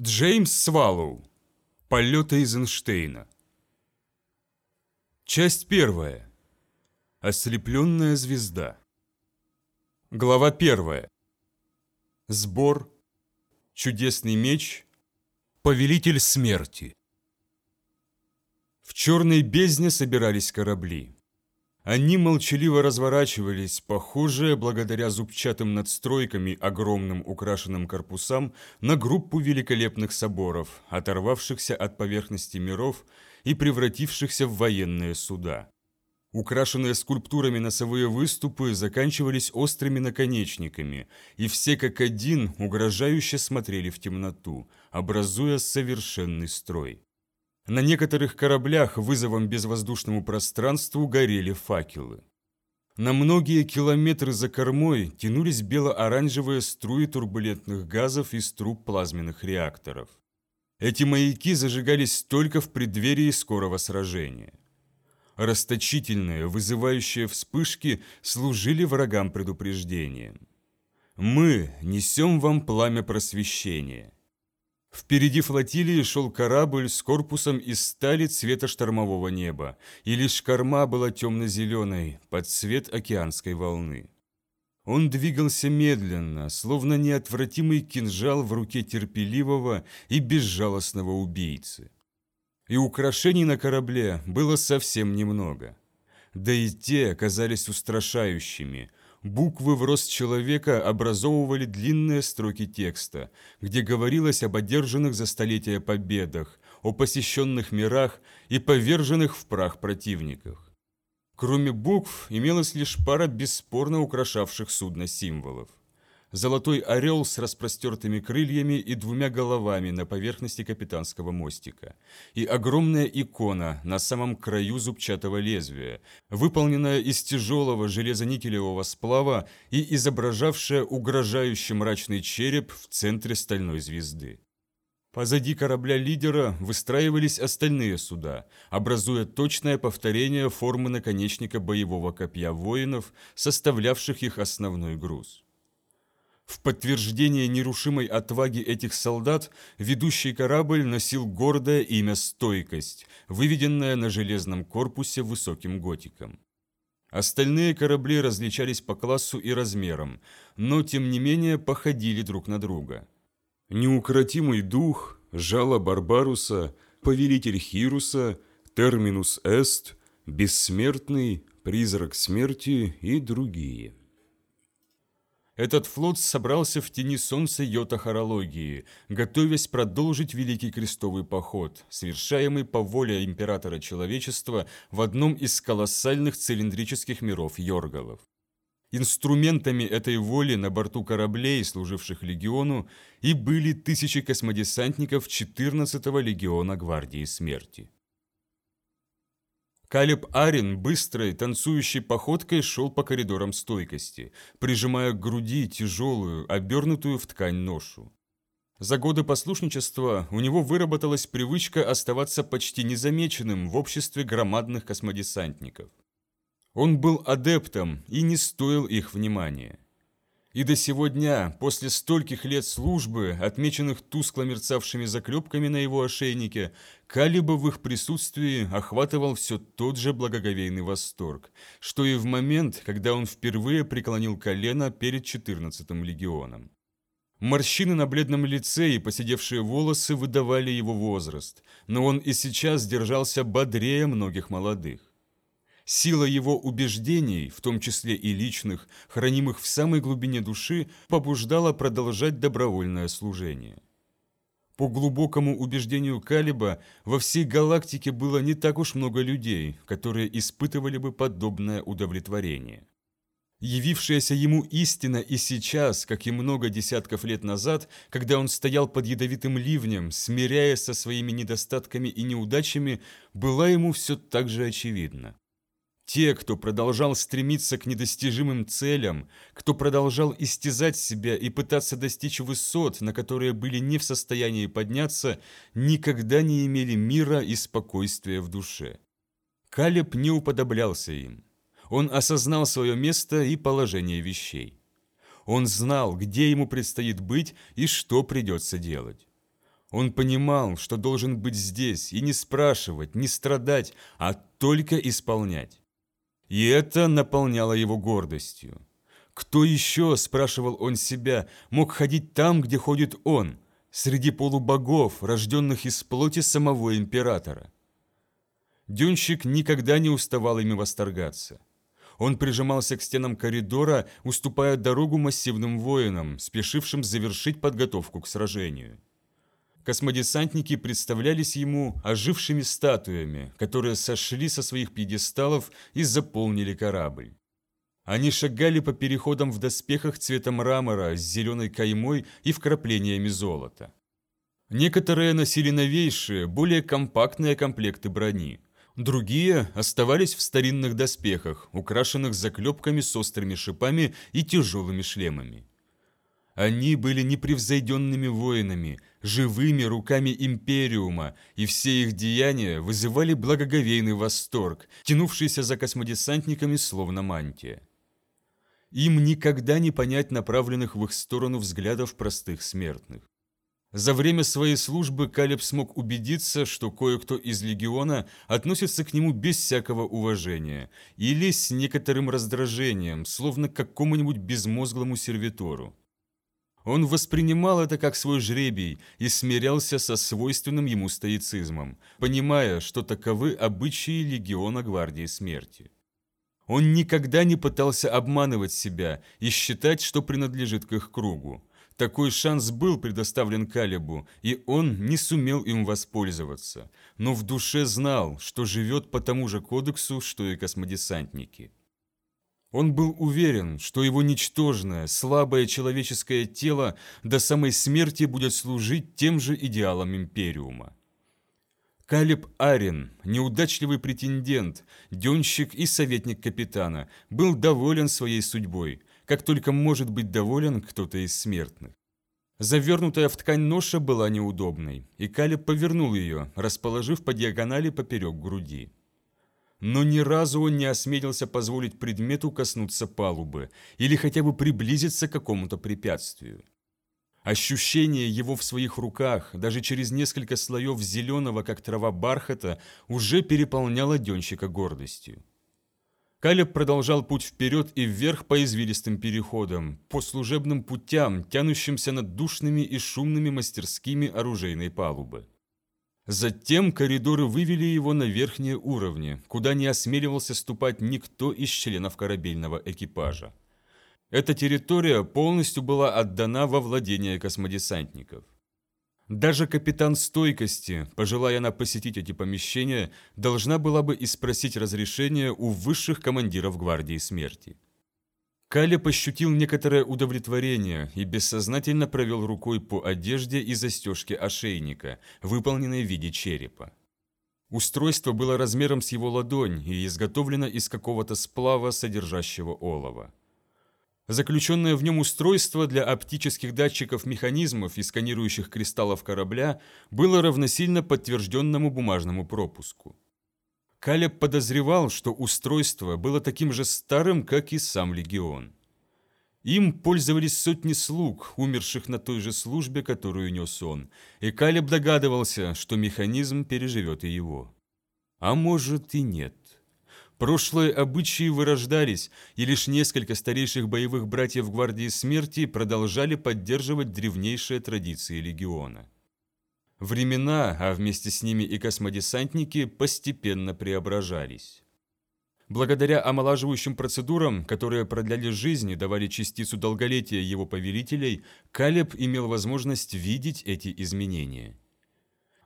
Джеймс Свалоу. Полеты Эйзенштейна. Часть первая. Ослепленная звезда. Глава первая. Сбор. Чудесный меч. Повелитель смерти. В черной бездне собирались корабли. Они молчаливо разворачивались, похожие, благодаря зубчатым надстройкам и огромным украшенным корпусам, на группу великолепных соборов, оторвавшихся от поверхности миров и превратившихся в военные суда. Украшенные скульптурами носовые выступы заканчивались острыми наконечниками, и все как один угрожающе смотрели в темноту, образуя совершенный строй. На некоторых кораблях вызовом безвоздушному пространству горели факелы. На многие километры за кормой тянулись бело-оранжевые струи турбулентных газов из труб плазменных реакторов. Эти маяки зажигались только в преддверии скорого сражения. Расточительные, вызывающие вспышки служили врагам предупреждением. «Мы несем вам пламя просвещения». Впереди флотилии шел корабль с корпусом из стали цвета штормового неба, и лишь корма была темно-зеленой, под цвет океанской волны. Он двигался медленно, словно неотвратимый кинжал в руке терпеливого и безжалостного убийцы. И украшений на корабле было совсем немного. Да и те оказались устрашающими, Буквы в рост человека образовывали длинные строки текста, где говорилось об одержанных за столетия победах, о посещенных мирах и поверженных в прах противниках. Кроме букв имелась лишь пара бесспорно украшавших судно символов золотой орел с распростертыми крыльями и двумя головами на поверхности капитанского мостика, и огромная икона на самом краю зубчатого лезвия, выполненная из тяжелого железоникелевого сплава и изображавшая угрожающий мрачный череп в центре стальной звезды. Позади корабля-лидера выстраивались остальные суда, образуя точное повторение формы наконечника боевого копья воинов, составлявших их основной груз. В подтверждение нерушимой отваги этих солдат ведущий корабль носил гордое имя «Стойкость», выведенное на железном корпусе высоким готиком. Остальные корабли различались по классу и размерам, но тем не менее походили друг на друга. Неукротимый дух, жало Барбаруса, повелитель Хируса, терминус эст, бессмертный, призрак смерти и другие. Этот флот собрался в тени солнца йота-хорологии, готовясь продолжить Великий Крестовый Поход, совершаемый по воле Императора Человечества в одном из колоссальных цилиндрических миров Йоргалов. Инструментами этой воли на борту кораблей, служивших легиону, и были тысячи космодесантников 14-го легиона Гвардии Смерти. Калеб Арин быстрой, танцующей походкой шел по коридорам стойкости, прижимая к груди тяжелую, обернутую в ткань ношу. За годы послушничества у него выработалась привычка оставаться почти незамеченным в обществе громадных космодесантников. Он был адептом и не стоил их внимания. И до сего дня, после стольких лет службы, отмеченных тускло мерцавшими заклепками на его ошейнике, Калиба в их присутствии охватывал все тот же благоговейный восторг, что и в момент, когда он впервые преклонил колено перед 14-м легионом. Морщины на бледном лице и поседевшие волосы выдавали его возраст, но он и сейчас держался бодрее многих молодых. Сила его убеждений, в том числе и личных, хранимых в самой глубине души, побуждала продолжать добровольное служение. По глубокому убеждению Калиба, во всей галактике было не так уж много людей, которые испытывали бы подобное удовлетворение. Явившаяся ему истина и сейчас, как и много десятков лет назад, когда он стоял под ядовитым ливнем, смиряясь со своими недостатками и неудачами, была ему все так же очевидна. Те, кто продолжал стремиться к недостижимым целям, кто продолжал истязать себя и пытаться достичь высот, на которые были не в состоянии подняться, никогда не имели мира и спокойствия в душе. Калеб не уподоблялся им. Он осознал свое место и положение вещей. Он знал, где ему предстоит быть и что придется делать. Он понимал, что должен быть здесь и не спрашивать, не страдать, а только исполнять. И это наполняло его гордостью. Кто еще, спрашивал он себя, мог ходить там, где ходит он, среди полубогов, рожденных из плоти самого императора? Дюнщик никогда не уставал ими восторгаться. Он прижимался к стенам коридора, уступая дорогу массивным воинам, спешившим завершить подготовку к сражению. Космодесантники представлялись ему ожившими статуями, которые сошли со своих пьедесталов и заполнили корабль. Они шагали по переходам в доспехах цвета мрамора с зеленой каймой и вкраплениями золота. Некоторые носили новейшие, более компактные комплекты брони. Другие оставались в старинных доспехах, украшенных заклепками с острыми шипами и тяжелыми шлемами. Они были непревзойденными воинами, живыми руками Империума, и все их деяния вызывали благоговейный восторг, тянувшийся за космодесантниками словно мантия. Им никогда не понять направленных в их сторону взглядов простых смертных. За время своей службы Калеб смог убедиться, что кое-кто из легиона относится к нему без всякого уважения или с некоторым раздражением, словно к какому-нибудь безмозглому сервитору. Он воспринимал это как свой жребий и смирялся со свойственным ему стоицизмом, понимая, что таковы обычаи легиона Гвардии Смерти. Он никогда не пытался обманывать себя и считать, что принадлежит к их кругу. Такой шанс был предоставлен Калибу, и он не сумел им воспользоваться, но в душе знал, что живет по тому же кодексу, что и космодесантники. Он был уверен, что его ничтожное, слабое человеческое тело до самой смерти будет служить тем же идеалам Империума. Калиб Арин, неудачливый претендент, денщик и советник капитана, был доволен своей судьбой, как только может быть доволен кто-то из смертных. Завернутая в ткань ноша была неудобной, и Калиб повернул ее, расположив по диагонали поперек груди но ни разу он не осмелился позволить предмету коснуться палубы или хотя бы приблизиться к какому-то препятствию. Ощущение его в своих руках, даже через несколько слоев зеленого, как трава бархата, уже переполняло Денщика гордостью. Калеб продолжал путь вперед и вверх по извилистым переходам, по служебным путям, тянущимся над душными и шумными мастерскими оружейной палубы. Затем коридоры вывели его на верхние уровни, куда не осмеливался ступать никто из членов корабельного экипажа. Эта территория полностью была отдана во владение космодесантников. Даже капитан стойкости, пожелая она посетить эти помещения, должна была бы испросить разрешение у высших командиров Гвардии Смерти. Калеб ощутил некоторое удовлетворение и бессознательно провел рукой по одежде и застежке ошейника, выполненной в виде черепа. Устройство было размером с его ладонь и изготовлено из какого-то сплава, содержащего олово. Заключенное в нем устройство для оптических датчиков механизмов и сканирующих кристаллов корабля было равносильно подтвержденному бумажному пропуску. Калеб подозревал, что устройство было таким же старым, как и сам легион. Им пользовались сотни слуг, умерших на той же службе, которую нес он, и Калеб догадывался, что механизм переживет и его. А может и нет. Прошлые обычаи вырождались, и лишь несколько старейших боевых братьев Гвардии Смерти продолжали поддерживать древнейшие традиции легиона. Времена, а вместе с ними и космодесантники, постепенно преображались. Благодаря омолаживающим процедурам, которые продляли жизнь и давали частицу долголетия его повелителей, Калеб имел возможность видеть эти изменения.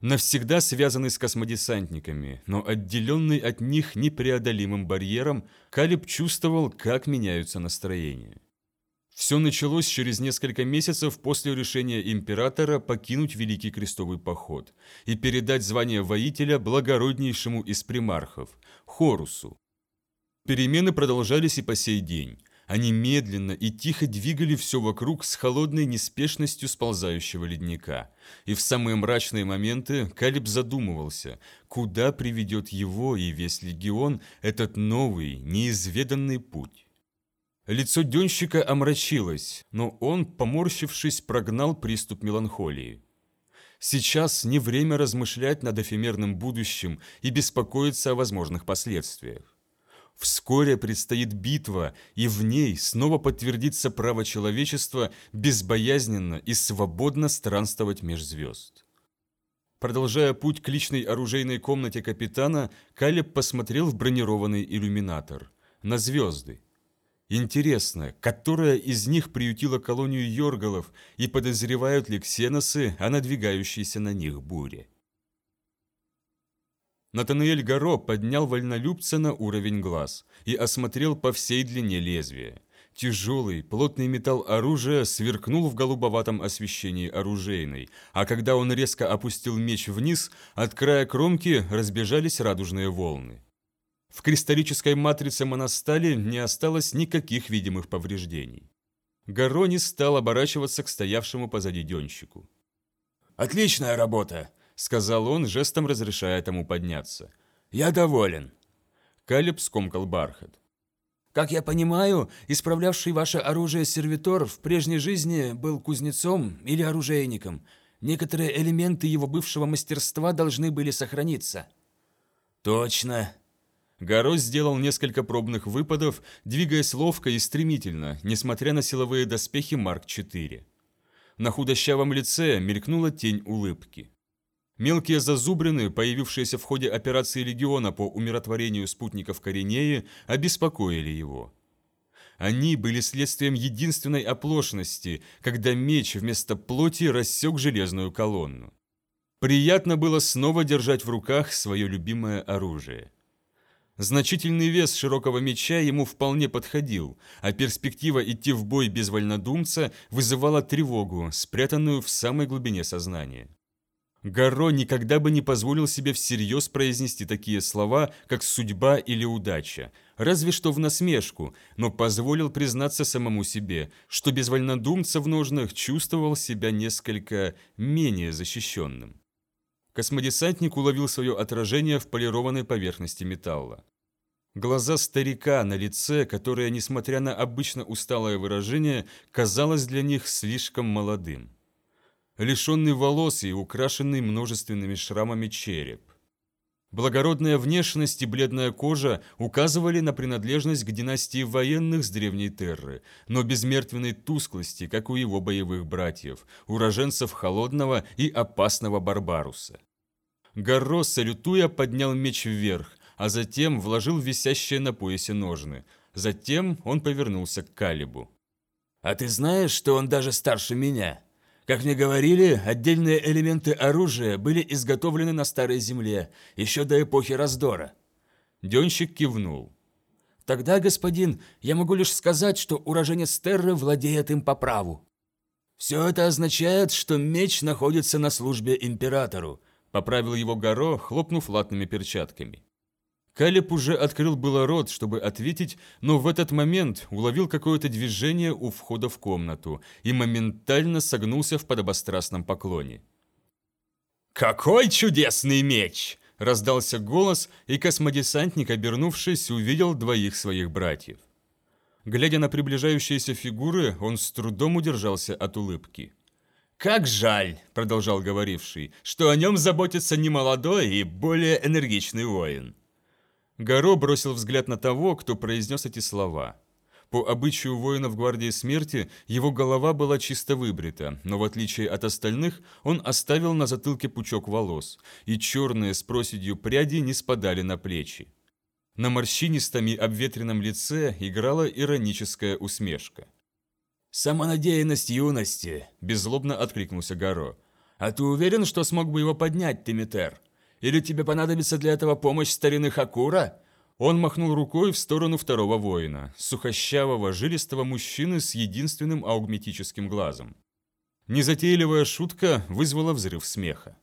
Навсегда связанный с космодесантниками, но отделенный от них непреодолимым барьером, Калеб чувствовал, как меняются настроения. Все началось через несколько месяцев после решения императора покинуть Великий Крестовый Поход и передать звание воителя благороднейшему из примархов – Хорусу. Перемены продолжались и по сей день. Они медленно и тихо двигали все вокруг с холодной неспешностью сползающего ледника. И в самые мрачные моменты Калиб задумывался, куда приведет его и весь легион этот новый, неизведанный путь. Лицо Денщика омрачилось, но он, поморщившись, прогнал приступ меланхолии. Сейчас не время размышлять над эфемерным будущим и беспокоиться о возможных последствиях. Вскоре предстоит битва, и в ней снова подтвердится право человечества безбоязненно и свободно странствовать меж звезд. Продолжая путь к личной оружейной комнате капитана, Калеб посмотрел в бронированный иллюминатор. На звезды. Интересно, которая из них приютила колонию Йоргалов и подозревают ли ксеносы о надвигающейся на них буре? Натанаэль Горо поднял вольнолюбца на уровень глаз и осмотрел по всей длине лезвия. Тяжелый, плотный металл оружия сверкнул в голубоватом освещении оружейной, а когда он резко опустил меч вниз, от края кромки разбежались радужные волны. В кристаллической матрице моностали не осталось никаких видимых повреждений. Гарони стал оборачиваться к стоявшему позади денщику. «Отличная работа!» — сказал он, жестом разрешая тому подняться. «Я доволен!» Калеб скомкал бархат. «Как я понимаю, исправлявший ваше оружие сервитор в прежней жизни был кузнецом или оружейником. Некоторые элементы его бывшего мастерства должны были сохраниться». «Точно!» Гаро сделал несколько пробных выпадов, двигаясь ловко и стремительно, несмотря на силовые доспехи Марк-4. На худощавом лице мелькнула тень улыбки. Мелкие зазубрины, появившиеся в ходе операции Легиона по умиротворению спутников Коренеи, обеспокоили его. Они были следствием единственной оплошности, когда меч вместо плоти рассек железную колонну. Приятно было снова держать в руках свое любимое оружие. Значительный вес широкого меча ему вполне подходил, а перспектива идти в бой без вольнодумца вызывала тревогу, спрятанную в самой глубине сознания. Гарро никогда бы не позволил себе всерьез произнести такие слова, как «судьба» или «удача», разве что в насмешку, но позволил признаться самому себе, что без вольнодумца в ножнах чувствовал себя несколько менее защищенным. Космодесантник уловил свое отражение в полированной поверхности металла. Глаза старика на лице, которое, несмотря на обычно усталое выражение, казалось для них слишком молодым. Лишенный волос и украшенный множественными шрамами череп. Благородная внешность и бледная кожа указывали на принадлежность к династии военных с древней Терры, но без мертвенной тусклости, как у его боевых братьев, уроженцев холодного и опасного Барбаруса. Гарро, салютуя, поднял меч вверх, а затем вложил висящие на поясе ножны. Затем он повернулся к Калибу. «А ты знаешь, что он даже старше меня?» Как мне говорили, отдельные элементы оружия были изготовлены на Старой Земле, еще до эпохи раздора. Денщик кивнул. Тогда, господин, я могу лишь сказать, что уроженец Терры владеет им по праву. Все это означает, что меч находится на службе императору, поправил его Горо, хлопнув латными перчатками. Калеб уже открыл было рот, чтобы ответить, но в этот момент уловил какое-то движение у входа в комнату и моментально согнулся в подобострастном поклоне. «Какой чудесный меч!» – раздался голос, и космодесантник, обернувшись, увидел двоих своих братьев. Глядя на приближающиеся фигуры, он с трудом удержался от улыбки. «Как жаль», – продолжал говоривший, – «что о нем заботится немолодой и более энергичный воин». Гаро бросил взгляд на того, кто произнес эти слова. По обычаю воинов Гвардии Смерти, его голова была чисто выбрита, но в отличие от остальных, он оставил на затылке пучок волос, и черные с проседью пряди не спадали на плечи. На морщинистом и обветренном лице играла ироническая усмешка. «Самонадеянность юности!» – беззлобно откликнулся Гаро. «А ты уверен, что смог бы его поднять, Тимитер?» Или тебе понадобится для этого помощь старины Хакура?» Он махнул рукой в сторону второго воина, сухощавого, жилистого мужчины с единственным аугметическим глазом. Незатейливая шутка вызвала взрыв смеха.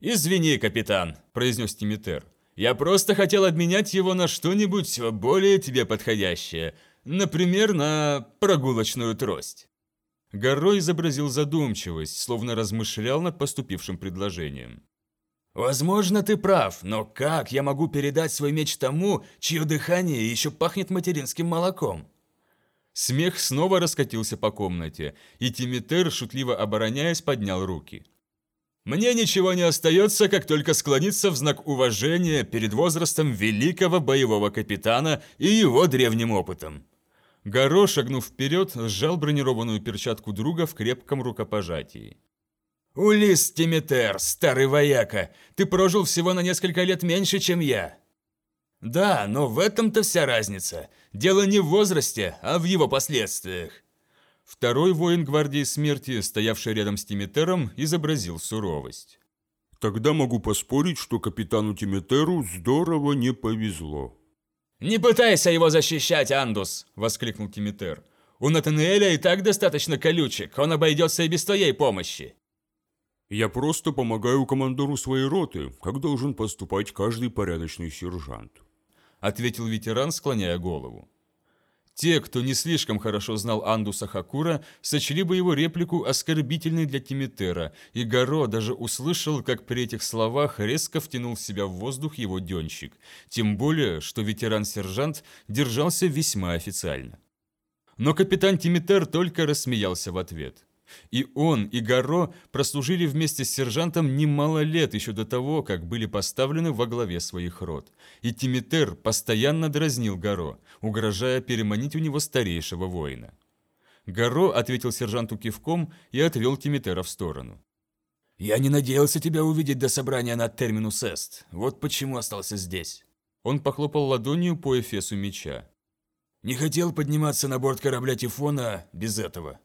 «Извини, капитан», – произнес Тимитер. «Я просто хотел обменять его на что-нибудь более тебе подходящее. Например, на прогулочную трость». Горой изобразил задумчивость, словно размышлял над поступившим предложением. «Возможно, ты прав, но как я могу передать свой меч тому, чье дыхание еще пахнет материнским молоком?» Смех снова раскатился по комнате, и Тимитер, шутливо обороняясь, поднял руки. Мне ничего не остается, как только склониться в знак уважения перед возрастом великого боевого капитана и его древним опытом. Горо, шагнув вперед, сжал бронированную перчатку друга в крепком рукопожатии. «Улис Тимитер, старый вояка, ты прожил всего на несколько лет меньше, чем я». «Да, но в этом-то вся разница. Дело не в возрасте, а в его последствиях». Второй воин гвардии смерти, стоявший рядом с Тимитером, изобразил суровость. «Тогда могу поспорить, что капитану Тимитеру здорово не повезло». «Не пытайся его защищать, Андус!» – воскликнул Тимитер. «У Натаниэля и так достаточно колючек, он обойдется и без твоей помощи». Я просто помогаю командору своей роты, как должен поступать каждый порядочный сержант. Ответил ветеран, склоняя голову. Те, кто не слишком хорошо знал Андуса Хакура, сочли бы его реплику оскорбительной для Тимитера, и Горо даже услышал, как при этих словах резко втянул в себя в воздух его денщик, тем более, что ветеран-сержант держался весьма официально. Но капитан Тимитер только рассмеялся в ответ – и он, и Гаро прослужили вместе с сержантом немало лет еще до того, как были поставлены во главе своих рот. И Тимитер постоянно дразнил Гаро, угрожая переманить у него старейшего воина. Гаро ответил сержанту кивком и отвел Тимитера в сторону. «Я не надеялся тебя увидеть до собрания на Терминус Эст. Вот почему остался здесь». Он похлопал ладонью по эфесу меча. «Не хотел подниматься на борт корабля Тифона без этого».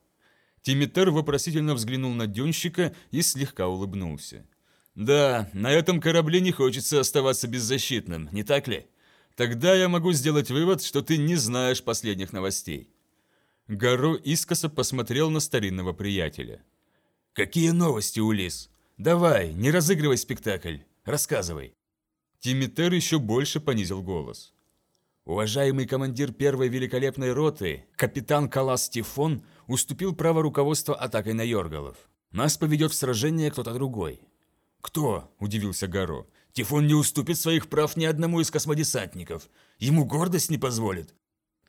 Тимитер вопросительно взглянул на Дюнщика и слегка улыбнулся. «Да, на этом корабле не хочется оставаться беззащитным, не так ли? Тогда я могу сделать вывод, что ты не знаешь последних новостей». Гаро искоса посмотрел на старинного приятеля. «Какие новости, Улис? Давай, не разыгрывай спектакль, рассказывай». Тимитер еще больше понизил голос. Уважаемый командир первой великолепной роты, капитан Калас Тифон, уступил право руководства атакой на Йоргалов. Нас поведет в сражение кто-то другой. «Кто?» – удивился Гаро. «Тифон не уступит своих прав ни одному из космодесантников. Ему гордость не позволит».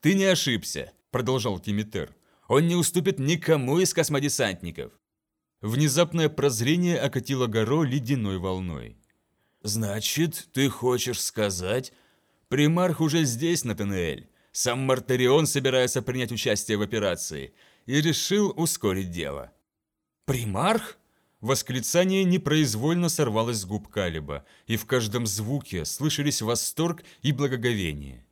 «Ты не ошибся», – продолжал Тимитер. «Он не уступит никому из космодесантников». Внезапное прозрение окатило Гаро ледяной волной. «Значит, ты хочешь сказать, Примарх уже здесь, Натанаэль. Сам Мартарион собирается принять участие в операции и решил ускорить дело. «Примарх?» Восклицание непроизвольно сорвалось с губ Калиба, и в каждом звуке слышались восторг и благоговение.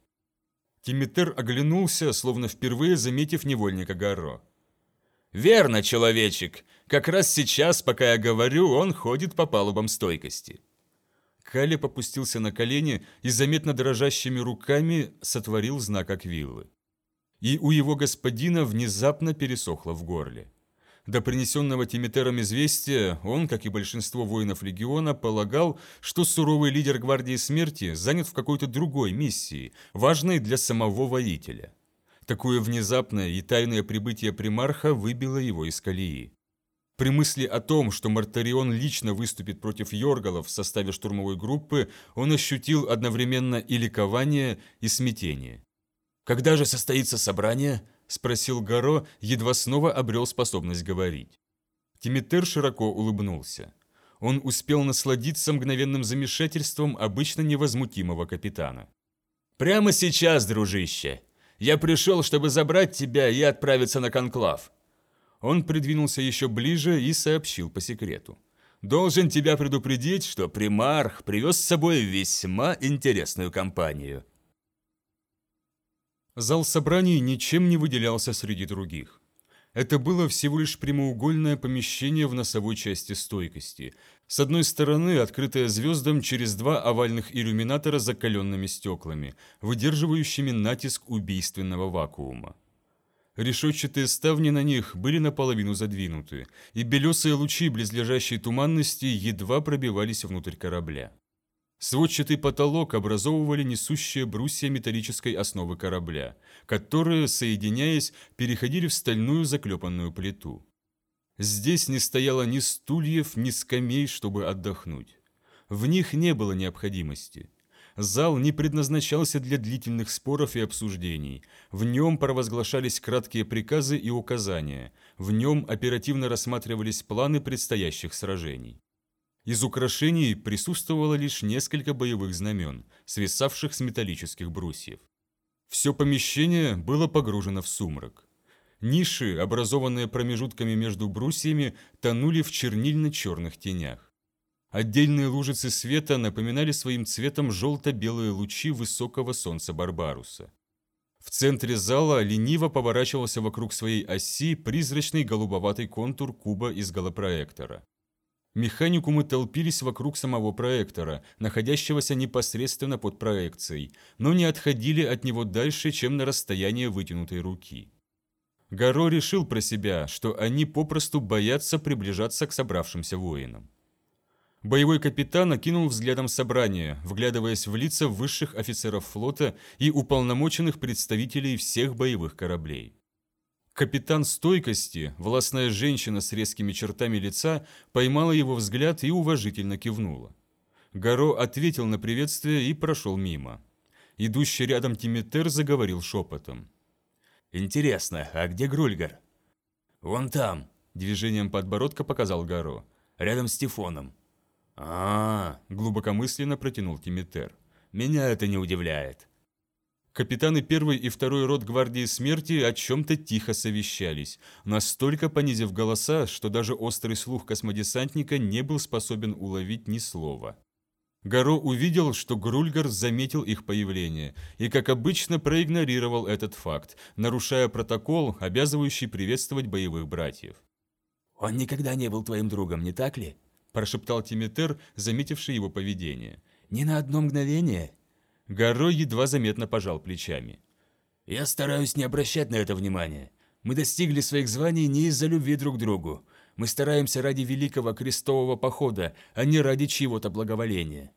Тимитер оглянулся, словно впервые заметив невольника Гаро. «Верно, человечек. Как раз сейчас, пока я говорю, он ходит по палубам стойкости». Калеб опустился на колени и заметно дрожащими руками сотворил знак Аквиллы. И у его господина внезапно пересохло в горле. До принесенного Тимитером известия он, как и большинство воинов легиона, полагал, что суровый лидер Гвардии Смерти занят в какой-то другой миссии, важной для самого воителя. Такое внезапное и тайное прибытие примарха выбило его из колеи. При мысли о том, что Мартарион лично выступит против Йоргалов в составе штурмовой группы, он ощутил одновременно и ликование, и смятение. «Когда же состоится собрание?» – спросил Гаро, едва снова обрел способность говорить. Тимитер широко улыбнулся. Он успел насладиться мгновенным замешательством обычно невозмутимого капитана. «Прямо сейчас, дружище! Я пришел, чтобы забрать тебя и отправиться на конклав. Он придвинулся еще ближе и сообщил по секрету. «Должен тебя предупредить, что примарх привез с собой весьма интересную компанию». Зал собраний ничем не выделялся среди других. Это было всего лишь прямоугольное помещение в носовой части стойкости. С одной стороны, открытое звездам через два овальных иллюминатора с закаленными стеклами, выдерживающими натиск убийственного вакуума. Решетчатые ставни на них были наполовину задвинуты, и белесые лучи близлежащей туманности едва пробивались внутрь корабля. Сводчатый потолок образовывали несущие брусья металлической основы корабля, которые, соединяясь, переходили в стальную заклепанную плиту. Здесь не стояло ни стульев, ни скамей, чтобы отдохнуть. В них не было необходимости. Зал не предназначался для длительных споров и обсуждений. В нем провозглашались краткие приказы и указания. В нем оперативно рассматривались планы предстоящих сражений. Из украшений присутствовало лишь несколько боевых знамен, свисавших с металлических брусьев. Все помещение было погружено в сумрак. Ниши, образованные промежутками между брусьями, тонули в чернильно-черных тенях. Отдельные лужицы света напоминали своим цветом желто-белые лучи высокого солнца Барбаруса. В центре зала лениво поворачивался вокруг своей оси призрачный голубоватый контур куба из голопроектора. Механикумы толпились вокруг самого проектора, находящегося непосредственно под проекцией, но не отходили от него дальше, чем на расстояние вытянутой руки. Гаро решил про себя, что они попросту боятся приближаться к собравшимся воинам. Боевой капитан окинул взглядом собрание, вглядываясь в лица высших офицеров флота и уполномоченных представителей всех боевых кораблей. Капитан стойкости, властная женщина с резкими чертами лица, поймала его взгляд и уважительно кивнула. Гаро ответил на приветствие и прошел мимо. Идущий рядом Тимитер заговорил шепотом. «Интересно, а где Грульгар?» «Вон там», – движением подбородка показал Гаро, – «рядом с Тифоном». А, -а, -а глубокомысленно протянул Тимитер. «Меня это не удивляет». Капитаны первой и второй рот гвардии смерти о чем-то тихо совещались, настолько понизив голоса, что даже острый слух космодесантника не был способен уловить ни слова. Гаро увидел, что Грульгар заметил их появление и, как обычно, проигнорировал этот факт, нарушая протокол, обязывающий приветствовать боевых братьев. «Он никогда не был твоим другом, не так ли?» – прошептал Тимитер, заметивший его поведение. «Ни на одно мгновение?» Гаро едва заметно пожал плечами. «Я стараюсь не обращать на это внимания. Мы достигли своих званий не из-за любви друг к другу. Мы стараемся ради великого крестового похода, а не ради чьего-то благоволения».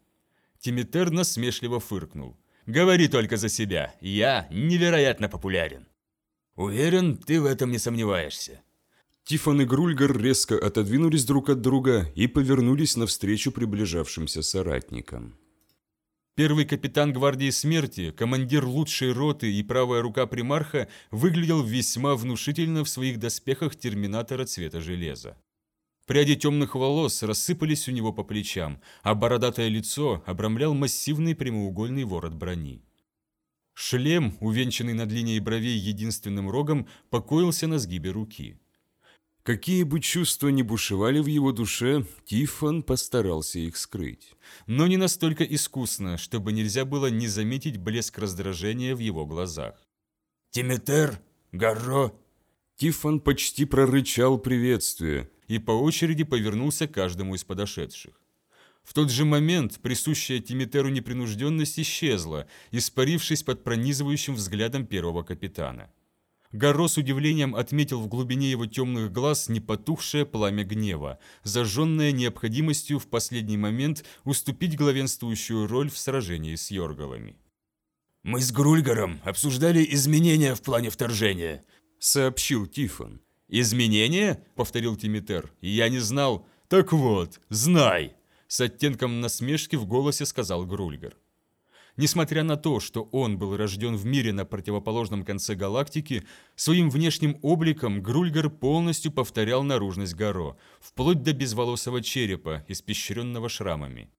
Тимитер насмешливо фыркнул. «Говори только за себя. Я невероятно популярен». «Уверен, ты в этом не сомневаешься». Тифон и Грульгар резко отодвинулись друг от друга и повернулись навстречу приближавшимся соратникам. Первый капитан гвардии смерти, командир лучшей роты и правая рука примарха выглядел весьма внушительно в своих доспехах терминатора цвета железа. Пряди темных волос рассыпались у него по плечам, а бородатое лицо обрамлял массивный прямоугольный ворот брони. Шлем, увенчанный над линией бровей единственным рогом, покоился на сгибе руки. Какие бы чувства ни бушевали в его душе, Тифон постарался их скрыть. Но не настолько искусно, чтобы нельзя было не заметить блеск раздражения в его глазах. «Тиметер? Гарро?» Тифон почти прорычал приветствие и по очереди повернулся к каждому из подошедших. В тот же момент присущая Тимитеру непринужденность исчезла, испарившись под пронизывающим взглядом первого капитана. Гаро с удивлением отметил в глубине его темных глаз непотухшее пламя гнева, зажженное необходимостью в последний момент уступить главенствующую роль в сражении с Йоргалами. «Мы с Грульгаром обсуждали изменения в плане вторжения», — сообщил Тифон. «Изменения?» — повторил Тимитер. «Я не знал». «Так вот, знай!» — с оттенком насмешки в голосе сказал Грульгар. Несмотря на то, что он был рожден в мире на противоположном конце галактики, своим внешним обликом Грульгар полностью повторял наружность Гаро, вплоть до безволосого черепа, испещренного шрамами.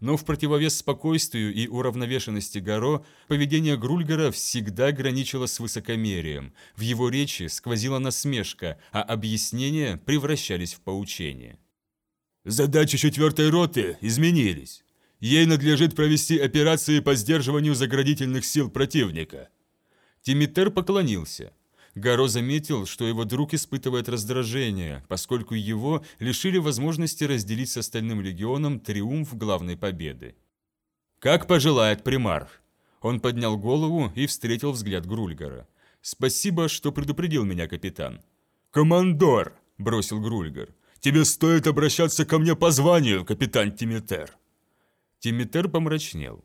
Но в противовес спокойствию и уравновешенности Гаро, поведение Грульгара всегда граничило с высокомерием, в его речи сквозила насмешка, а объяснения превращались в поучение. «Задачи четвертой роты изменились. Ей надлежит провести операции по сдерживанию заградительных сил противника. Тимитер поклонился. Гаро заметил, что его друг испытывает раздражение, поскольку его лишили возможности разделить с остальным легионом триумф главной победы. «Как пожелает примарх!» Он поднял голову и встретил взгляд Грульгара. «Спасибо, что предупредил меня, капитан». «Командор!» – бросил Грульгар. «Тебе стоит обращаться ко мне по званию, капитан Тимитер!» Тимитер помрачнел.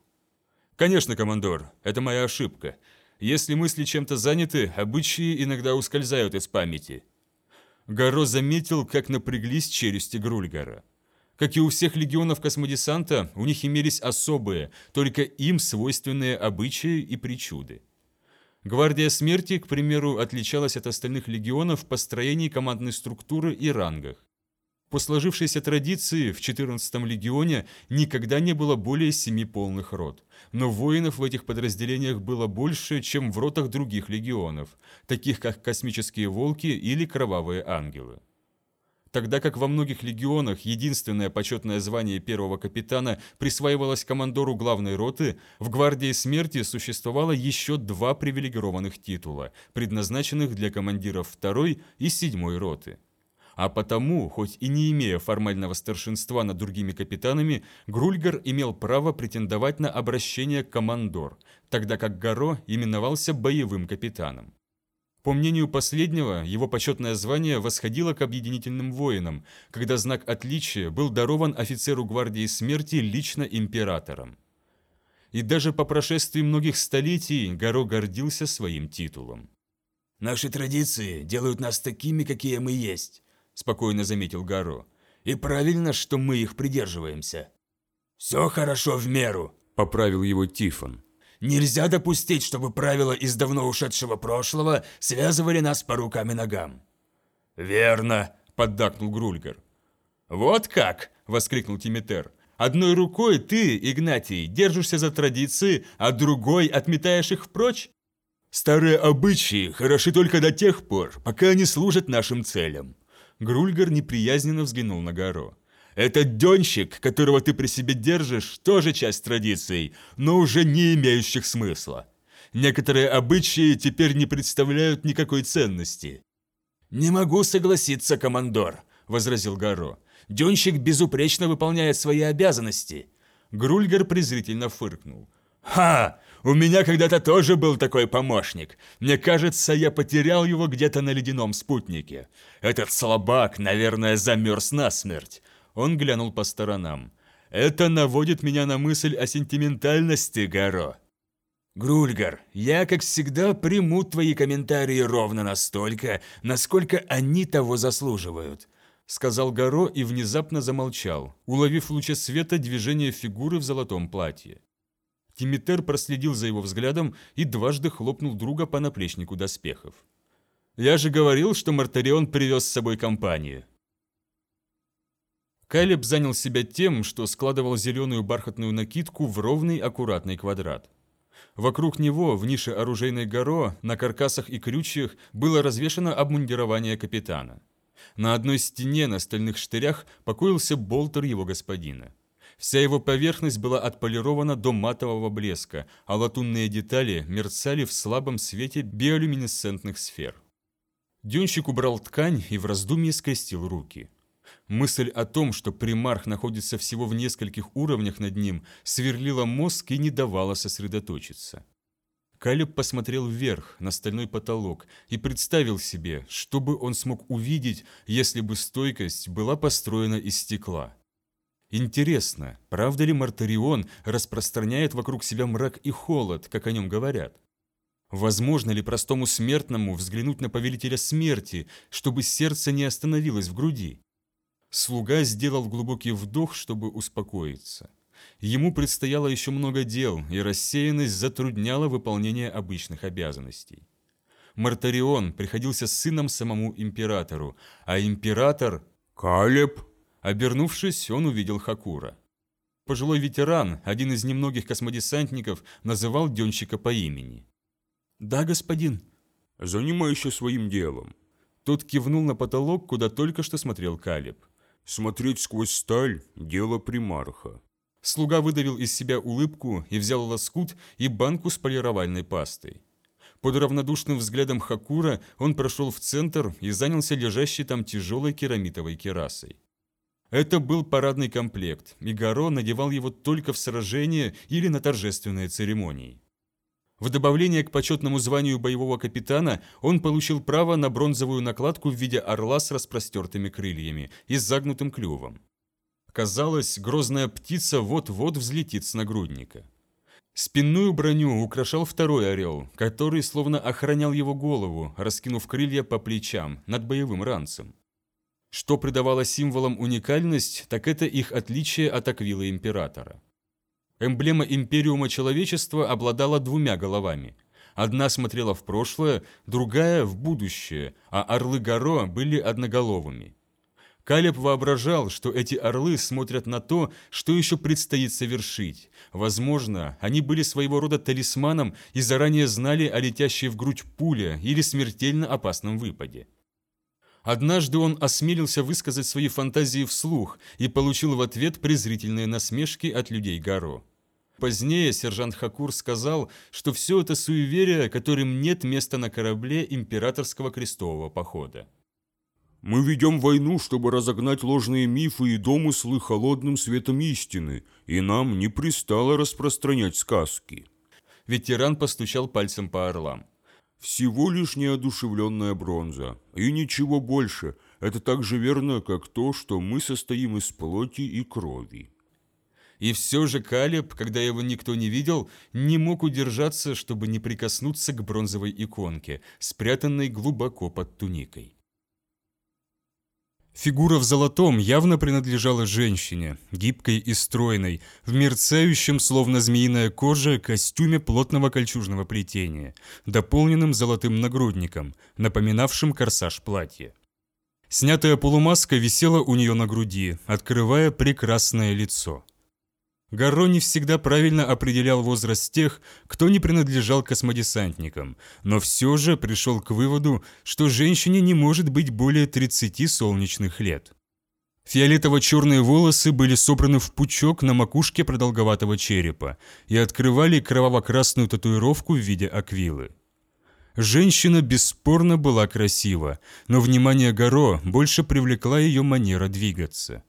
«Конечно, командор, это моя ошибка. Если мысли чем-то заняты, обычаи иногда ускользают из памяти». Гаро заметил, как напряглись челюсти Грульгара. Как и у всех легионов космодесанта, у них имелись особые, только им свойственные обычаи и причуды. Гвардия смерти, к примеру, отличалась от остальных легионов в построении командной структуры и рангах. По сложившейся традиции в 14-м легионе никогда не было более семи полных рот, но воинов в этих подразделениях было больше, чем в ротах других легионов, таких как космические волки или кровавые ангелы. Тогда как во многих легионах единственное почетное звание первого капитана присваивалось командору главной роты, в гвардии смерти существовало еще два привилегированных титула, предназначенных для командиров второй и седьмой роты. А потому, хоть и не имея формального старшинства над другими капитанами, Грульгар имел право претендовать на обращение командор, тогда как Гаро именовался боевым капитаном. По мнению последнего, его почетное звание восходило к объединительным воинам, когда знак отличия был дарован офицеру гвардии смерти лично императором. И даже по прошествии многих столетий Гаро гордился своим титулом. «Наши традиции делают нас такими, какие мы есть спокойно заметил Гаро. И правильно, что мы их придерживаемся. Все хорошо в меру, поправил его Тифон. Нельзя допустить, чтобы правила из давно ушедшего прошлого связывали нас по рукам и ногам. Верно, поддакнул Грульгар. Вот как, воскликнул Тимитер. Одной рукой ты, Игнатий, держишься за традиции, а другой отметаешь их прочь? Старые обычаи хороши только до тех пор, пока они служат нашим целям. Грульгар неприязненно взглянул на Гаро. «Этот денщик, которого ты при себе держишь, тоже часть традиций, но уже не имеющих смысла. Некоторые обычаи теперь не представляют никакой ценности». «Не могу согласиться, командор», — возразил Гаро. «Денщик безупречно выполняет свои обязанности». Грульгар презрительно фыркнул. «Ха! У меня когда-то тоже был такой помощник. Мне кажется, я потерял его где-то на ледяном спутнике. Этот слабак, наверное, замерз насмерть. Он глянул по сторонам. Это наводит меня на мысль о сентиментальности, Гаро. Грульгар, я, как всегда, приму твои комментарии ровно настолько, насколько они того заслуживают. Сказал Гаро и внезапно замолчал, уловив в луче света движение фигуры в золотом платье. Тимитер проследил за его взглядом и дважды хлопнул друга по наплечнику доспехов. «Я же говорил, что Мартарион привез с собой компанию». Кайлеб занял себя тем, что складывал зеленую бархатную накидку в ровный аккуратный квадрат. Вокруг него, в нише оружейной горо, на каркасах и крючьях было развешано обмундирование капитана. На одной стене на стальных штырях покоился болтер его господина. Вся его поверхность была отполирована до матового блеска, а латунные детали мерцали в слабом свете биолюминесцентных сфер. Дюнщик убрал ткань и в раздумье скрестил руки. Мысль о том, что примарх находится всего в нескольких уровнях над ним, сверлила мозг и не давала сосредоточиться. Калеб посмотрел вверх, на стальной потолок, и представил себе, что бы он смог увидеть, если бы стойкость была построена из стекла. Интересно, правда ли Мартарион распространяет вокруг себя мрак и холод, как о нем говорят? Возможно ли простому смертному взглянуть на повелителя смерти, чтобы сердце не остановилось в груди? Слуга сделал глубокий вдох, чтобы успокоиться. Ему предстояло еще много дел, и рассеянность затрудняла выполнение обычных обязанностей. Мартарион приходился сыном самому императору, а император... «Калеб!» Обернувшись, он увидел Хакура. Пожилой ветеран, один из немногих космодесантников, называл Денщика по имени. «Да, господин». «Занимайся своим делом». Тот кивнул на потолок, куда только что смотрел Калиб. «Смотреть сквозь сталь – дело примарха». Слуга выдавил из себя улыбку и взял лоскут и банку с полировальной пастой. Под равнодушным взглядом Хакура он прошел в центр и занялся лежащей там тяжелой керамитовой керасой. Это был парадный комплект, и Гаро надевал его только в сражения или на торжественные церемонии. В добавление к почетному званию боевого капитана он получил право на бронзовую накладку в виде орла с распростертыми крыльями и с загнутым клювом. Казалось, грозная птица вот-вот взлетит с нагрудника. Спинную броню украшал второй орел, который словно охранял его голову, раскинув крылья по плечам над боевым ранцем. Что придавало символам уникальность, так это их отличие от аквилы императора. Эмблема Империума человечества обладала двумя головами. Одна смотрела в прошлое, другая – в будущее, а орлы Горо были одноголовыми. Калеб воображал, что эти орлы смотрят на то, что еще предстоит совершить. Возможно, они были своего рода талисманом и заранее знали о летящей в грудь пуле или смертельно опасном выпаде. Однажды он осмелился высказать свои фантазии вслух и получил в ответ презрительные насмешки от людей Гаро. Позднее сержант Хакур сказал, что все это суеверия, которым нет места на корабле императорского крестового похода. Мы ведем войну, чтобы разогнать ложные мифы и домыслы холодным светом истины, и нам не пристало распространять сказки. Ветеран постучал пальцем по орлам. Всего лишь неодушевленная бронза, и ничего больше. Это так же верно, как то, что мы состоим из плоти и крови. И все же Калеб, когда его никто не видел, не мог удержаться, чтобы не прикоснуться к бронзовой иконке, спрятанной глубоко под туникой. Фигура в золотом явно принадлежала женщине, гибкой и стройной, в мерцающем, словно змеиная кожа, костюме плотного кольчужного плетения, дополненным золотым нагрудником, напоминавшим корсаж платья. Снятая полумаска висела у нее на груди, открывая прекрасное лицо. Гарро не всегда правильно определял возраст тех, кто не принадлежал космодесантникам, но все же пришел к выводу, что женщине не может быть более 30 солнечных лет. Фиолетово-черные волосы были собраны в пучок на макушке продолговатого черепа и открывали кроваво-красную татуировку в виде аквилы. Женщина бесспорно была красива, но внимание Гаро больше привлекла ее манера двигаться.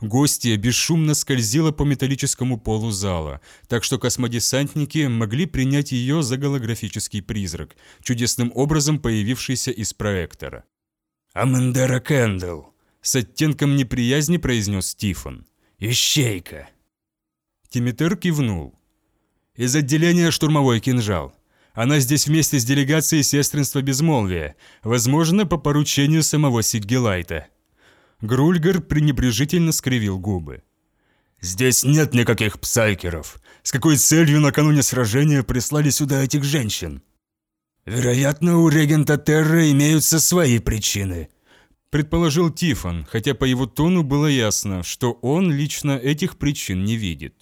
Гостья бесшумно скользила по металлическому полу зала, так что космодесантники могли принять ее за голографический призрак, чудесным образом появившийся из проектора. «Амандера Кэндл», — с оттенком неприязни произнес Стифан. «Ищейка». Тимитер кивнул. «Из отделения «Штурмовой кинжал». Она здесь вместе с делегацией сестринства Безмолвия, возможно, по поручению самого Сиггелайта. Грульгар пренебрежительно скривил губы. «Здесь нет никаких псайкеров. С какой целью накануне сражения прислали сюда этих женщин?» «Вероятно, у регента Терра имеются свои причины», предположил Тифон, хотя по его тону было ясно, что он лично этих причин не видит.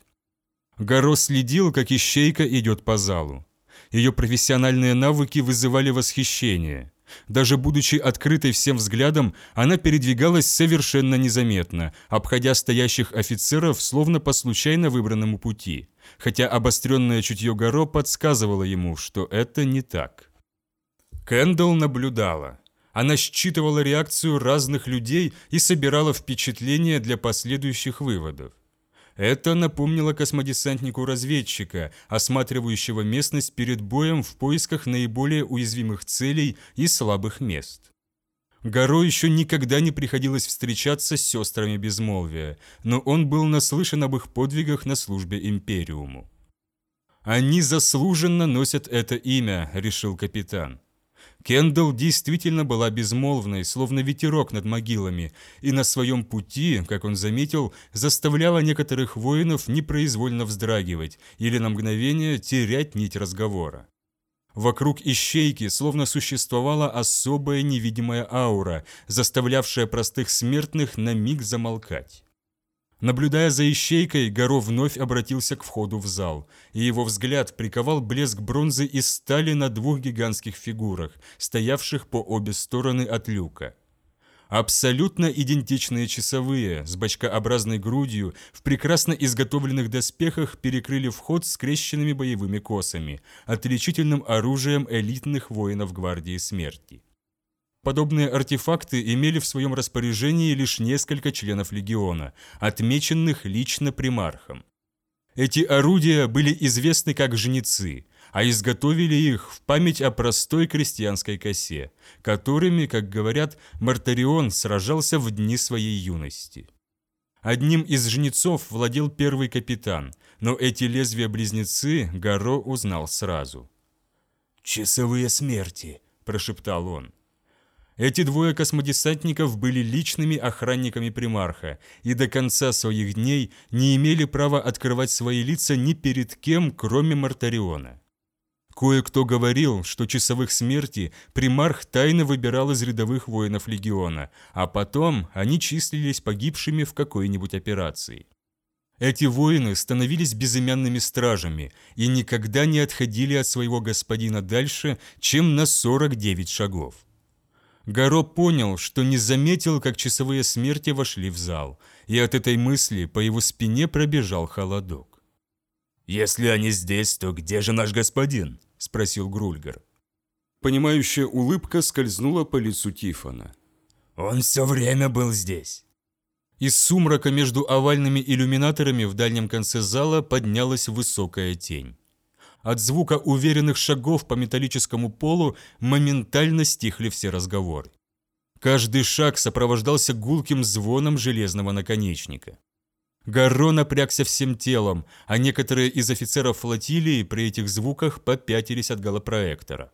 Горо следил, как ищейка идет по залу. Ее профессиональные навыки вызывали восхищение. Даже будучи открытой всем взглядом, она передвигалась совершенно незаметно, обходя стоящих офицеров словно по случайно выбранному пути, хотя обостренное чутье Горо подсказывало ему, что это не так. Кэндалл наблюдала. Она считывала реакцию разных людей и собирала впечатления для последующих выводов. Это напомнило космодесантнику-разведчика, осматривающего местность перед боем в поисках наиболее уязвимых целей и слабых мест. Горо еще никогда не приходилось встречаться с сестрами Безмолвия, но он был наслышан об их подвигах на службе Империуму. «Они заслуженно носят это имя», — решил капитан. Кендалл действительно была безмолвной, словно ветерок над могилами, и на своем пути, как он заметил, заставляла некоторых воинов непроизвольно вздрагивать или на мгновение терять нить разговора. Вокруг ищейки словно существовала особая невидимая аура, заставлявшая простых смертных на миг замолкать. Наблюдая за ищейкой, Горо вновь обратился к входу в зал, и его взгляд приковал блеск бронзы и стали на двух гигантских фигурах, стоявших по обе стороны от люка. Абсолютно идентичные часовые, с бочкообразной грудью, в прекрасно изготовленных доспехах перекрыли вход скрещенными боевыми косами, отличительным оружием элитных воинов Гвардии Смерти. Подобные артефакты имели в своем распоряжении лишь несколько членов легиона, отмеченных лично примархом. Эти орудия были известны как жнецы, а изготовили их в память о простой крестьянской косе, которыми, как говорят, Мартарион сражался в дни своей юности. Одним из жнецов владел первый капитан, но эти лезвия-близнецы Гаро узнал сразу. «Часовые смерти», – прошептал он. Эти двое космодесантников были личными охранниками примарха и до конца своих дней не имели права открывать свои лица ни перед кем, кроме Мартариона. Кое-кто говорил, что часовых смерти примарх тайно выбирал из рядовых воинов легиона, а потом они числились погибшими в какой-нибудь операции. Эти воины становились безымянными стражами и никогда не отходили от своего господина дальше, чем на 49 шагов. Гаро понял, что не заметил, как часовые смерти вошли в зал, и от этой мысли по его спине пробежал холодок. «Если они здесь, то где же наш господин?» – спросил Грульгар. Понимающая улыбка скользнула по лицу Тифона. «Он все время был здесь». Из сумрака между овальными иллюминаторами в дальнем конце зала поднялась высокая тень. От звука уверенных шагов по металлическому полу моментально стихли все разговоры. Каждый шаг сопровождался гулким звоном железного наконечника. Гарро напрягся всем телом, а некоторые из офицеров флотилии при этих звуках попятились от голопроектора.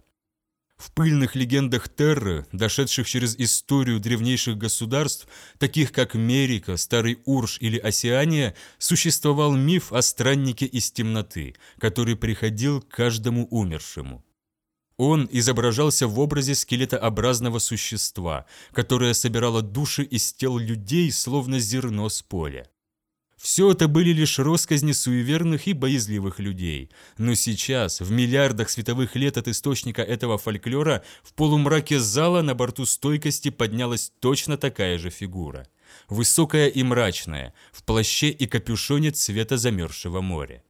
В пыльных легендах Терры, дошедших через историю древнейших государств, таких как Мерика, Старый Урш или Осиания, существовал миф о страннике из темноты, который приходил к каждому умершему. Он изображался в образе скелетообразного существа, которое собирало души из тел людей, словно зерно с поля. Все это были лишь росказни суеверных и боязливых людей. Но сейчас, в миллиардах световых лет от источника этого фольклора, в полумраке зала на борту стойкости поднялась точно такая же фигура. Высокая и мрачная, в плаще и капюшоне цвета замерзшего моря.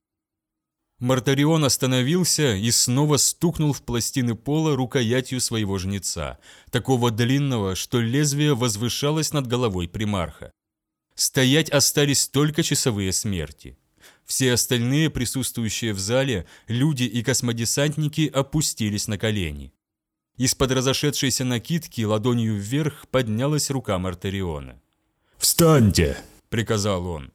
Мартарион остановился и снова стукнул в пластины пола рукоятью своего жнеца, такого длинного, что лезвие возвышалось над головой примарха. Стоять остались только часовые смерти. Все остальные присутствующие в зале, люди и космодесантники опустились на колени. Из-под разошедшейся накидки ладонью вверх поднялась рука Мартариона. «Встаньте!» – приказал он.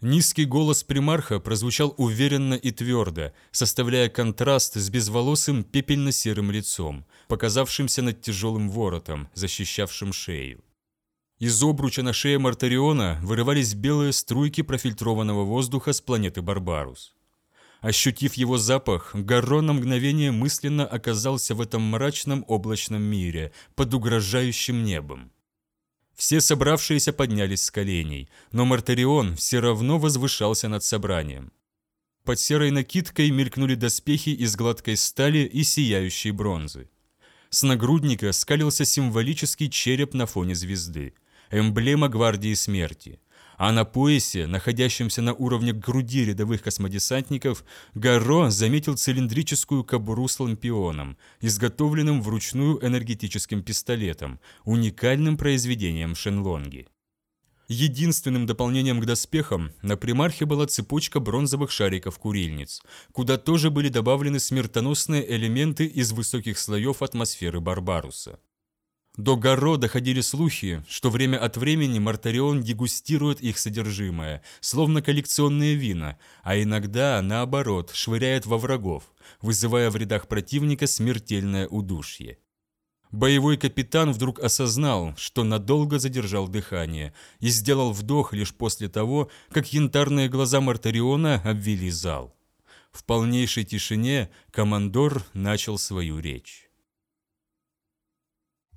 Низкий голос примарха прозвучал уверенно и твердо, составляя контраст с безволосым пепельно-серым лицом, показавшимся над тяжелым воротом, защищавшим шею. Из обруча на шее Мартариона вырывались белые струйки профильтрованного воздуха с планеты Барбарус. Ощутив его запах, Гарро на мгновение мысленно оказался в этом мрачном облачном мире, под угрожающим небом. Все собравшиеся поднялись с коленей, но Мартарион все равно возвышался над собранием. Под серой накидкой мелькнули доспехи из гладкой стали и сияющей бронзы. С нагрудника скалился символический череп на фоне звезды эмблема гвардии смерти. А на поясе, находящемся на уровне груди рядовых космодесантников, Гарро заметил цилиндрическую кобуру с лампионом, изготовленным вручную энергетическим пистолетом, уникальным произведением Шенлонги. Единственным дополнением к доспехам на примархе была цепочка бронзовых шариков-курильниц, куда тоже были добавлены смертоносные элементы из высоких слоев атмосферы Барбаруса. До Гаро доходили слухи, что время от времени Мартарион дегустирует их содержимое, словно коллекционные вина, а иногда, наоборот, швыряет во врагов, вызывая в рядах противника смертельное удушье. Боевой капитан вдруг осознал, что надолго задержал дыхание и сделал вдох лишь после того, как янтарные глаза Мартариона обвели зал. В полнейшей тишине командор начал свою речь.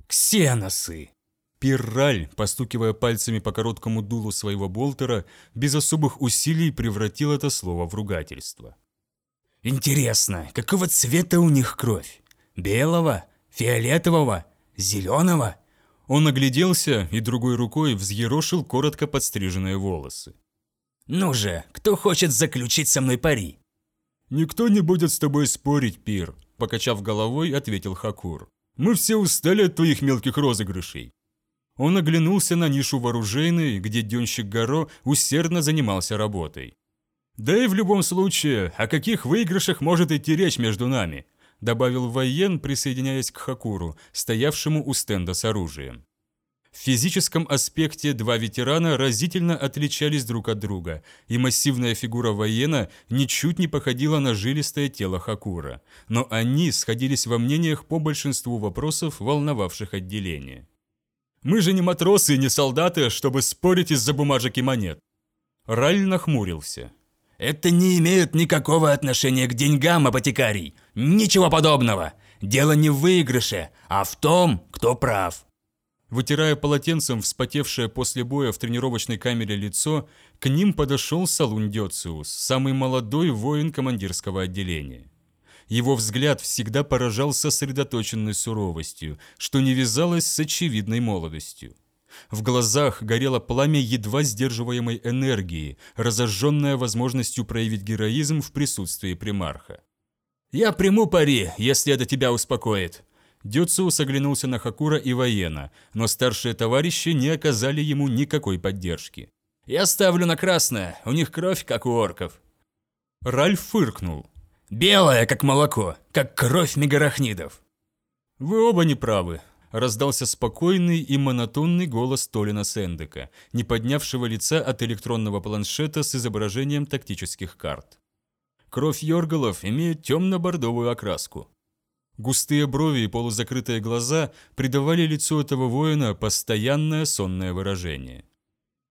«Ксеносы!» Пирраль, постукивая пальцами по короткому дулу своего болтера, без особых усилий превратил это слово в ругательство. «Интересно, какого цвета у них кровь? Белого? Фиолетового? Зеленого?» Он огляделся и другой рукой взъерошил коротко подстриженные волосы. «Ну же, кто хочет заключить со мной пари?» «Никто не будет с тобой спорить, Пир», – покачав головой, ответил Хакур. Мы все устали от твоих мелких розыгрышей». Он оглянулся на нишу вооружейной, где денщик Горо усердно занимался работой. «Да и в любом случае, о каких выигрышах может идти речь между нами?» добавил воен, присоединяясь к Хакуру, стоявшему у стенда с оружием. В физическом аспекте два ветерана разительно отличались друг от друга, и массивная фигура воена ничуть не походила на жилистое тело Хакура, но они сходились во мнениях по большинству вопросов, волновавших отделение. «Мы же не матросы и не солдаты, чтобы спорить из-за бумажек и монет!» Раль нахмурился. Это не имеет никакого отношения к деньгам, апотекарий. Ничего подобного. Дело не в выигрыше, а в том, кто прав. Вытирая полотенцем вспотевшее после боя в тренировочной камере лицо, к ним подошел Салун Дёциус, самый молодой воин командирского отделения. Его взгляд всегда поражал сосредоточенной суровостью, что не вязалось с очевидной молодостью. В глазах горело пламя едва сдерживаемой энергии, разожженное возможностью проявить героизм в присутствии примарха. «Я приму пари, если это тебя успокоит», Дюциус оглянулся на Хакура и Воена, но старшие товарищи не оказали ему никакой поддержки. «Я ставлю на красное, у них кровь, как у орков». Ральф фыркнул. «Белое, как молоко, как кровь мегарахнидов». «Вы оба неправы», – раздался спокойный и монотонный голос Толина Сендека, не поднявшего лица от электронного планшета с изображением тактических карт. Кровь Йоргалов имеет темно-бордовую окраску. Густые брови и полузакрытые глаза придавали лицу этого воина постоянное сонное выражение.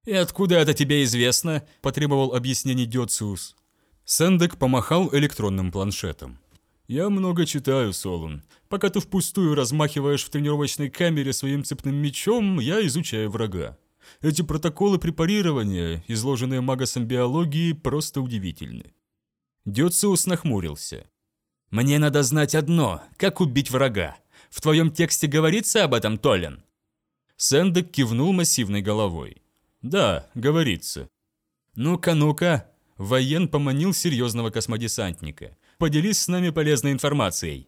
«И откуда это тебе известно?» – потребовал объяснений Дёциус. Сэндек помахал электронным планшетом. «Я много читаю, Солун. Пока ты впустую размахиваешь в тренировочной камере своим цепным мечом, я изучаю врага. Эти протоколы препарирования, изложенные магасом биологии, просто удивительны». Дёциус нахмурился. Мне надо знать одно – как убить врага. В твоем тексте говорится об этом, Толин?» Сэндек кивнул массивной головой. «Да, говорится». «Ну-ка, ну-ка!» Воен поманил серьезного космодесантника. «Поделись с нами полезной информацией».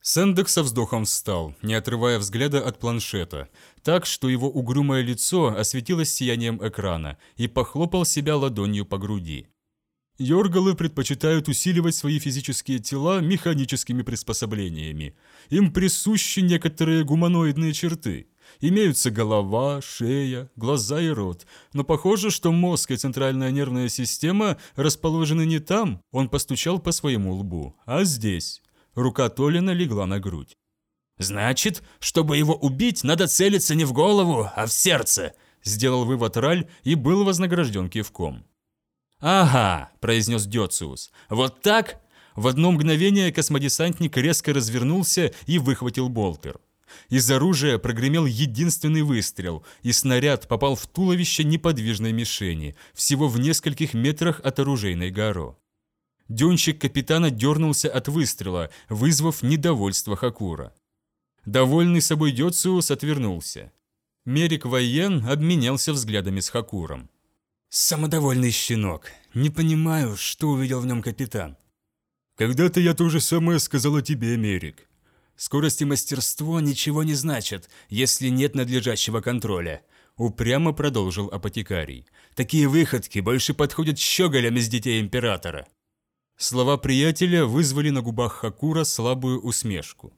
Сэндек со вздохом встал, не отрывая взгляда от планшета, так, что его угрюмое лицо осветилось сиянием экрана и похлопал себя ладонью по груди. Йоргалы предпочитают усиливать свои физические тела механическими приспособлениями. Им присущи некоторые гуманоидные черты. Имеются голова, шея, глаза и рот. Но похоже, что мозг и центральная нервная система расположены не там, он постучал по своему лбу, а здесь. Рука Толина легла на грудь. «Значит, чтобы его убить, надо целиться не в голову, а в сердце», сделал вывод Раль и был вознагражден кивком. «Ага», – произнес Дёциус. «Вот так?» В одно мгновение космодесантник резко развернулся и выхватил болтер. Из оружия прогремел единственный выстрел, и снаряд попал в туловище неподвижной мишени, всего в нескольких метрах от оружейной горо. Дёнщик капитана дернулся от выстрела, вызвав недовольство Хакура. Довольный собой Дёциус отвернулся. Мерик Вайен обменялся взглядами с Хакуром. Самодовольный щенок. Не понимаю, что увидел в нем капитан. Когда-то я то же самое сказал о тебе, Мерик. Скорость и мастерство ничего не значат, если нет надлежащего контроля. Упрямо продолжил апотекарий. Такие выходки больше подходят щеголям из детей императора. Слова приятеля вызвали на губах Хакура слабую усмешку.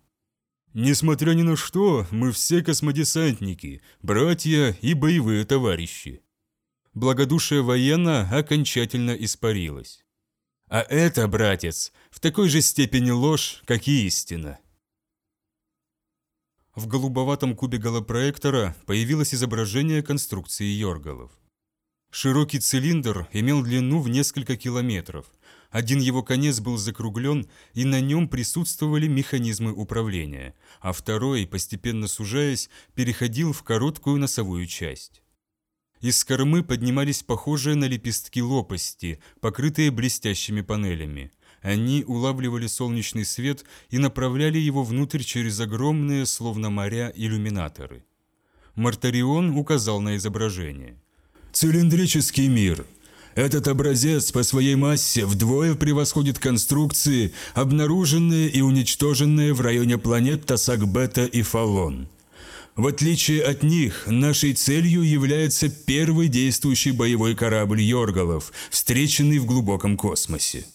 Несмотря ни на что, мы все космодесантники, братья и боевые товарищи благодушие военно окончательно испарилось. А это, братец, в такой же степени ложь, как и истина. В голубоватом кубе голопроектора появилось изображение конструкции Йоргалов. Широкий цилиндр имел длину в несколько километров. Один его конец был закруглен, и на нем присутствовали механизмы управления, а второй, постепенно сужаясь, переходил в короткую носовую часть. Из кормы поднимались похожие на лепестки лопасти, покрытые блестящими панелями. Они улавливали солнечный свет и направляли его внутрь через огромные, словно моря, иллюминаторы. Мартарион указал на изображение. «Цилиндрический мир. Этот образец по своей массе вдвое превосходит конструкции, обнаруженные и уничтоженные в районе планет Тасакбета и Фалон. В отличие от них, нашей целью является первый действующий боевой корабль Йоргалов, встреченный в глубоком космосе.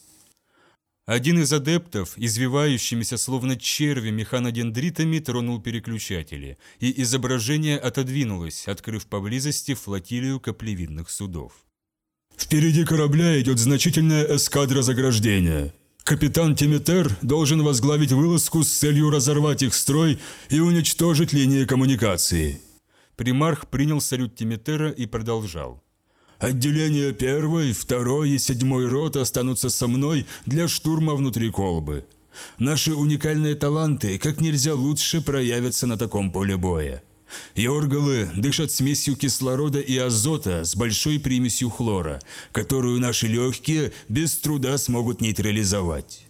Один из адептов, извивающимися словно черви механодендритами, тронул переключатели, и изображение отодвинулось, открыв поблизости флотилию каплевидных судов. «Впереди корабля идет значительная эскадра заграждения. Капитан Тиметер должен возглавить вылазку с целью разорвать их строй и уничтожить линии коммуникации. Примарх принял салют Тиметера и продолжал. Отделение первой, второй и седьмой рот останутся со мной для штурма внутри колбы. Наши уникальные таланты как нельзя лучше проявятся на таком поле боя. Йоргалы дышат смесью кислорода и азота с большой примесью хлора, которую наши легкие без труда смогут нейтрализовать.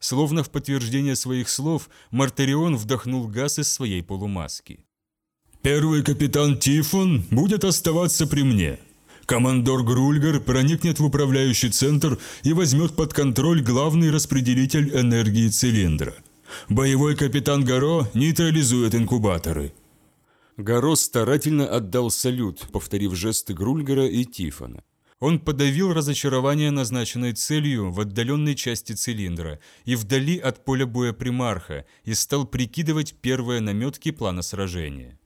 Словно в подтверждение своих слов, Мартарион вдохнул газ из своей полумаски. «Первый капитан Тифон будет оставаться при мне. Командор Грульгар проникнет в управляющий центр и возьмет под контроль главный распределитель энергии цилиндра. Боевой капитан Горо нейтрализует инкубаторы». Горо старательно отдал салют, повторив жесты Грульгара и Тифона. Он подавил разочарование назначенной целью в отдаленной части цилиндра и вдали от поля боя примарха и стал прикидывать первые наметки плана сражения.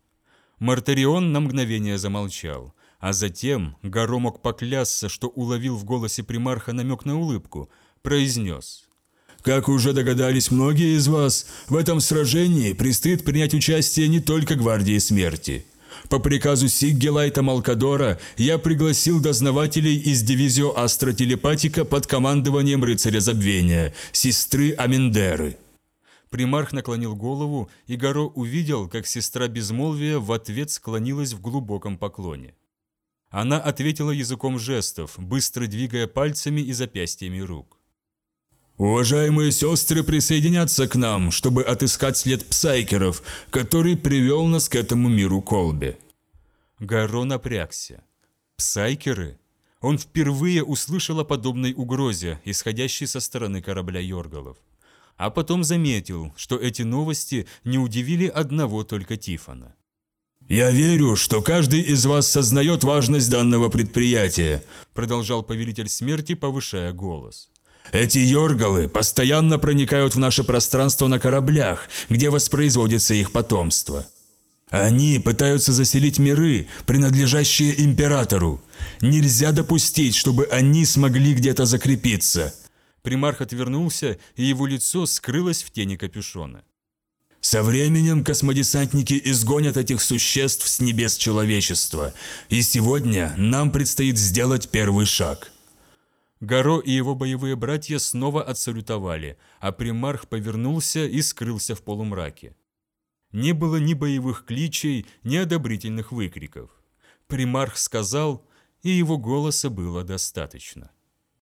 Мартарион на мгновение замолчал, а затем Горо мог поклясться, что уловил в голосе примарха намек на улыбку, произнес как уже догадались многие из вас, в этом сражении предстоит принять участие не только гвардии смерти. По приказу Сиггелайта Малкадора я пригласил дознавателей из дивизио Астротелепатика под командованием рыцаря забвения, сестры Амендеры. Примарх наклонил голову, и Горо увидел, как сестра Безмолвия в ответ склонилась в глубоком поклоне. Она ответила языком жестов, быстро двигая пальцами и запястьями рук. Уважаемые сестры присоединятся к нам, чтобы отыскать след псайкеров, который привел нас к этому миру Колбе. Гаро напрягся. Псайкеры? Он впервые услышал о подобной угрозе, исходящей со стороны корабля Йоргалов. А потом заметил, что эти новости не удивили одного только Тифона. «Я верю, что каждый из вас сознает важность данного предприятия», продолжал повелитель смерти, повышая голос. Эти йоргалы постоянно проникают в наше пространство на кораблях, где воспроизводится их потомство. Они пытаются заселить миры, принадлежащие императору. Нельзя допустить, чтобы они смогли где-то закрепиться. Примарх отвернулся, и его лицо скрылось в тени капюшона. Со временем космодесантники изгонят этих существ с небес человечества, и сегодня нам предстоит сделать первый шаг. Горо и его боевые братья снова отсалютовали, а примарх повернулся и скрылся в полумраке. Не было ни боевых кличей, ни одобрительных выкриков. Примарх сказал, и его голоса было достаточно.